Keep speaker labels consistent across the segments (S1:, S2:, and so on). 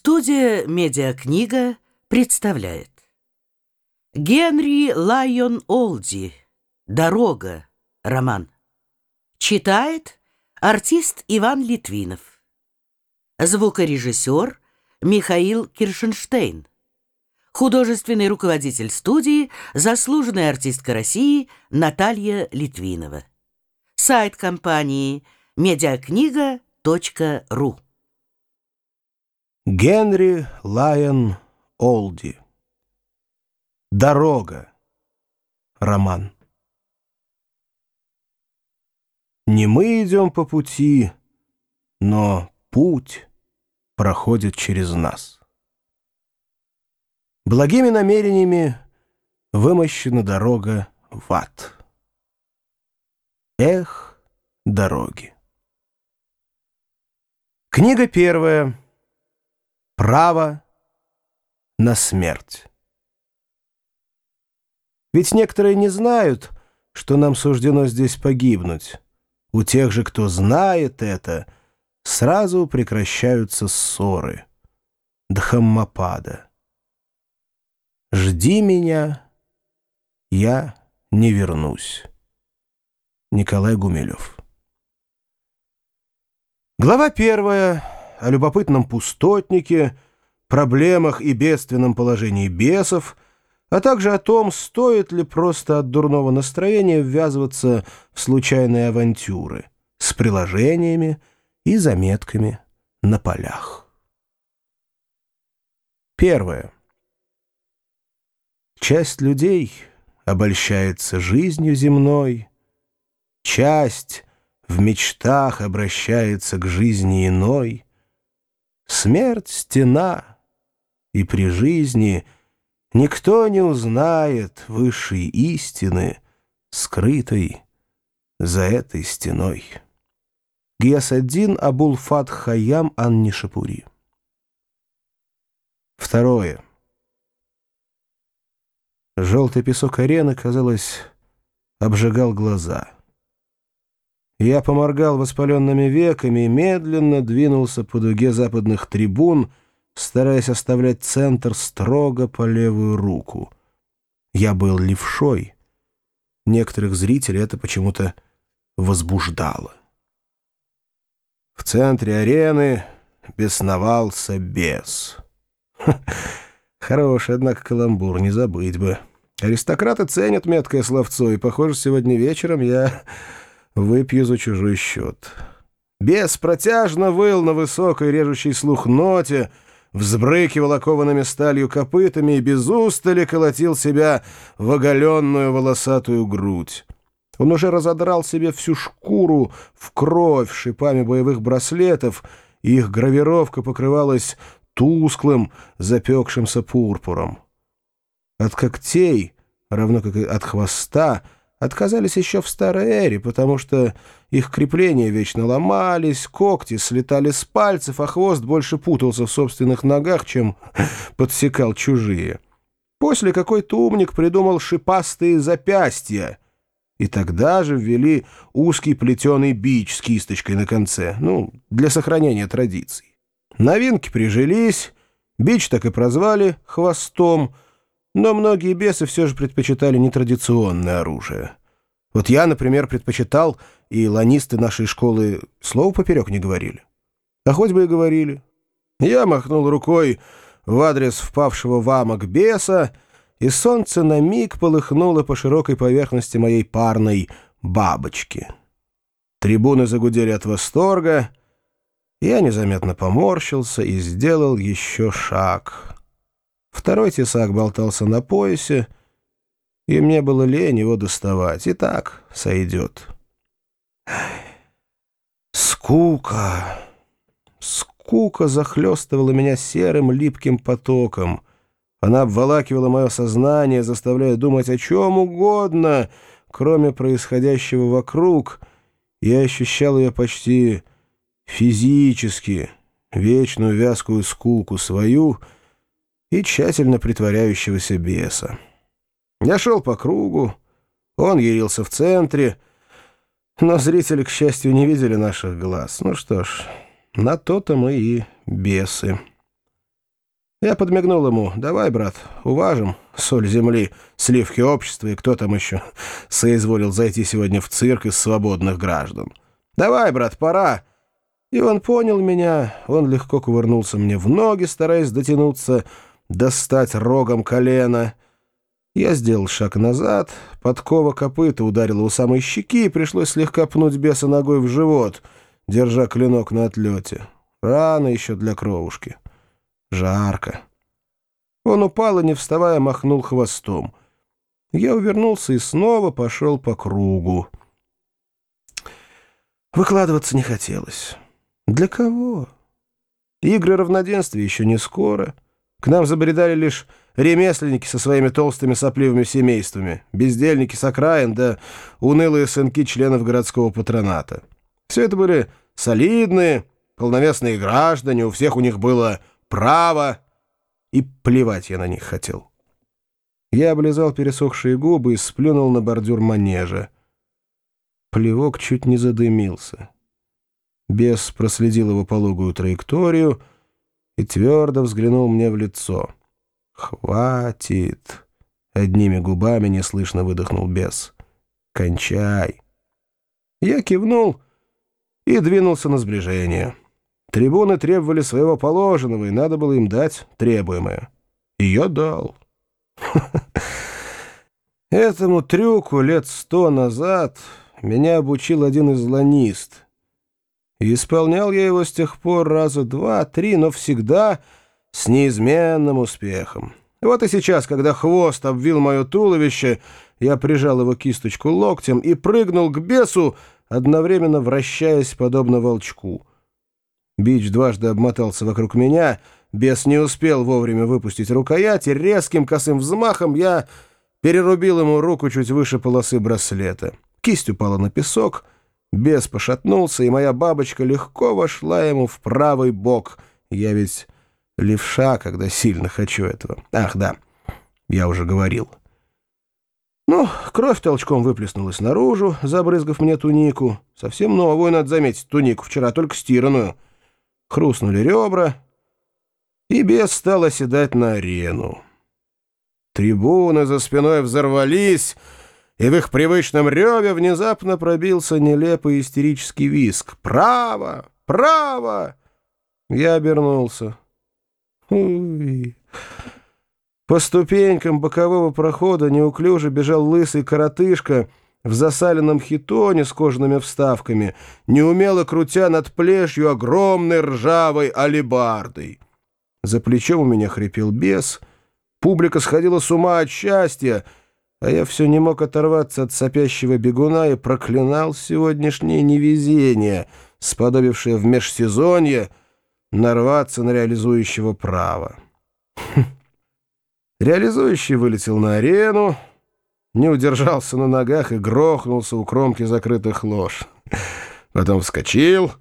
S1: Студия «Медиакнига» представляет. Генри Лайон Олди. «Дорога» роман. Читает артист Иван Литвинов. Звукорежиссер Михаил Киршенштейн. Художественный руководитель студии Заслуженная артистка России Наталья Литвинова. Сайт компании медиакнига.ру
S2: Генри Лайон Олди. Дорога. Роман. Не мы идем по пути, но путь проходит через нас. Благими намерениями вымощена дорога в ад. Эх, дороги. Книга первая. Право на смерть. Ведь некоторые не знают, что нам суждено здесь погибнуть. У тех же, кто знает это, сразу прекращаются ссоры. Дхаммапада. «Жди меня, я не вернусь». Николай Гумилев. Глава первая о любопытном пустотнике, проблемах и бедственном положении бесов, а также о том, стоит ли просто от дурного настроения ввязываться в случайные авантюры с приложениями и заметками на полях. Первое. Часть людей обольщается жизнью земной, часть в мечтах обращается к жизни иной — Смерть — стена, и при жизни Никто не узнает высшей истины, Скрытой за этой стеной. Гиясаддин Абулфат Хайям Аннишапури Второе. Желтый песок арены, казалось, обжигал глаза — я поморгал воспаленными веками и медленно двинулся по дуге западных трибун, стараясь оставлять центр строго по левую руку. Я был левшой. Некоторых зрителей это почему-то возбуждало. В центре арены бесновался бес. Хороший, однако, каламбур, не забыть бы. Аристократы ценят меткое словцо, и, похоже, сегодня вечером я Выпью за чужой счет. Бес протяжно выл на высокой режущей слух ноте, взбрыкивал окованными сталью копытами и без устали колотил себя в оголенную волосатую грудь. Он уже разодрал себе всю шкуру в кровь шипами боевых браслетов, и их гравировка покрывалась тусклым, запекшимся пурпуром. От когтей, равно как и от хвоста, отказались еще в старой эре, потому что их крепления вечно ломались, когти слетали с пальцев, а хвост больше путался в собственных ногах, чем подсекал чужие. После какой-то умник придумал шипастые запястья, и тогда же ввели узкий плетеный бич с кисточкой на конце, ну, для сохранения традиций. Новинки прижились, бич так и прозвали «хвостом», но многие бесы все же предпочитали нетрадиционное оружие. Вот я, например, предпочитал, и ланисты нашей школы слова поперек не говорили. А хоть бы и говорили. Я махнул рукой в адрес впавшего в амок беса, и солнце на миг полыхнуло по широкой поверхности моей парной бабочки. Трибуны загудели от восторга, я незаметно поморщился и сделал еще шаг — Второй тесак болтался на поясе, и мне было лень его доставать. И так сойдет. Скука. Скука захлестывала меня серым липким потоком. Она обволакивала мое сознание, заставляя думать о чем угодно, кроме происходящего вокруг. Я ощущал ее почти физически, вечную вязкую скуку свою — и тщательно притворяющегося беса. Я шел по кругу, он ярился в центре, но зрители, к счастью, не видели наших глаз. Ну что ж, на то-то мы и бесы. Я подмигнул ему. «Давай, брат, уважим соль земли, сливки общества и кто там еще соизволил зайти сегодня в цирк из свободных граждан. Давай, брат, пора!» И он понял меня, он легко кувырнулся мне в ноги, стараясь дотянуться, достать рогом колено. Я сделал шаг назад, подкова копыта ударила у самой щеки, и пришлось слегка пнуть беса ногой в живот, держа клинок на отлете. Рано еще для кровушки. Жарко. Он упал и, не вставая, махнул хвостом. Я увернулся и снова пошел по кругу. Выкладываться не хотелось. Для кого? Игры равноденствия еще не скоро. К нам забредали лишь ремесленники со своими толстыми сопливыми семействами, бездельники с окраин, да унылые сынки членов городского патроната. Все это были солидные, полновесные граждане, у всех у них было право, и плевать я на них хотел. Я облизал пересохшие губы и сплюнул на бордюр манежа. Плевок чуть не задымился. Бес проследил его пологую траекторию и твердо взглянул мне в лицо. «Хватит!» — одними губами неслышно выдохнул бес. «Кончай!» Я кивнул и двинулся на сближение. Трибуны требовали своего положенного, и надо было им дать требуемое. И я дал. Этому трюку лет сто назад меня обучил один изланист — и исполнял я его с тех пор раза два-три, но всегда с неизменным успехом. Вот и сейчас, когда хвост обвил мое туловище, я прижал его кисточку локтем и прыгнул к бесу, одновременно вращаясь подобно волчку. Бич дважды обмотался вокруг меня, бес не успел вовремя выпустить рукоять, и резким косым взмахом я перерубил ему руку чуть выше полосы браслета. Кисть упала на песок — Бес пошатнулся, и моя бабочка легко вошла ему в правый бок. Я ведь левша, когда сильно хочу этого. Ах, да, я уже говорил. Ну, кровь толчком выплеснулась наружу, забрызгав мне тунику. Совсем новую, надо заметить, тунику, вчера только стиранную. Хрустнули ребра, и бес стал оседать на арену. Трибуны за спиной взорвались — и в их привычном реве внезапно пробился нелепый истерический виск. «Право! Право!» Я обернулся. Уй. По ступенькам бокового прохода неуклюже бежал лысый коротышка в засаленном хитоне с кожаными вставками, неумело крутя над плешью огромной ржавой алебардой. За плечом у меня хрипел бес. Публика сходила с ума от счастья — а я все не мог оторваться от сопящего бегуна и проклинал сегодняшнее невезение, сподобившее в межсезонье нарваться на реализующего право. Реализующий вылетел на арену, не удержался на ногах и грохнулся у кромки закрытых лож. Потом вскочил,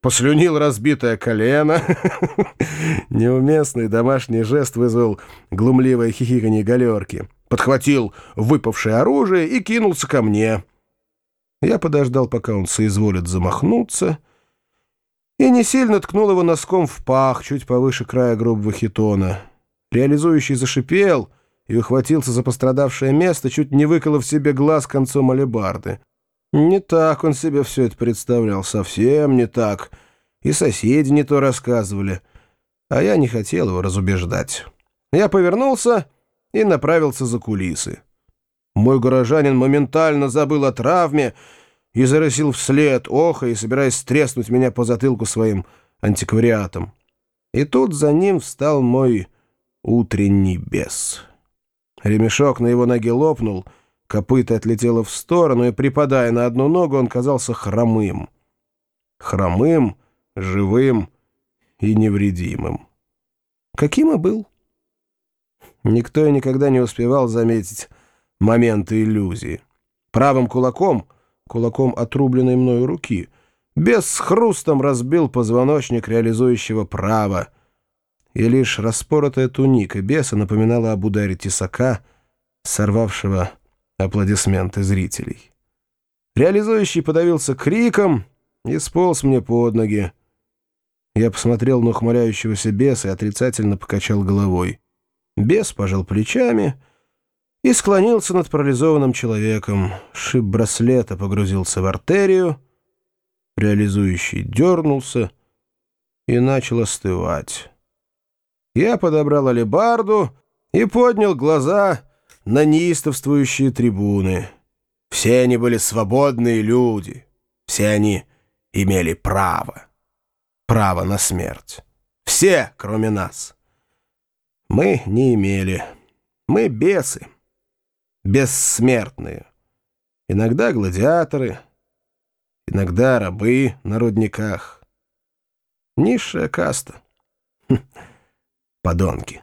S2: послюнил разбитое колено. Неуместный домашний жест вызвал глумливое хихиканье галерки подхватил выпавшее оружие и кинулся ко мне. Я подождал, пока он соизволит замахнуться, и не сильно ткнул его носком в пах, чуть повыше края грубого хитона. Реализующий зашипел и ухватился за пострадавшее место, чуть не выколов себе глаз концом алебарды. Не так он себе все это представлял, совсем не так. И соседи не то рассказывали, а я не хотел его разубеждать. Я повернулся и направился за кулисы. Мой горожанин моментально забыл о травме и зарысил вслед, оха и собираясь треснуть меня по затылку своим антиквариатом. И тут за ним встал мой утренний бес. Ремешок на его ноге лопнул, копыта отлетело в сторону, и, припадая на одну ногу, он казался хромым. Хромым, живым и невредимым. Каким и был. Никто и никогда не успевал заметить моменты иллюзии. Правым кулаком, кулаком отрубленной мною руки, без хрустом разбил позвоночник реализующего права, и лишь распоротая туника беса напоминала об ударе тесака, сорвавшего аплодисменты зрителей. Реализующий подавился криком и сполз мне под ноги. Я посмотрел на ухмыляющегося беса и отрицательно покачал головой. Бес пожал плечами и склонился над парализованным человеком. Шип браслета погрузился в артерию, реализующий дернулся и начал остывать. Я подобрал алебарду и поднял глаза на неистовствующие трибуны. Все они были свободные люди, все они имели право право на смерть. Все, кроме нас. Мы не имели. Мы бесы. Бессмертные. Иногда гладиаторы, иногда рабы на рудниках. Низшая каста. Хм, подонки.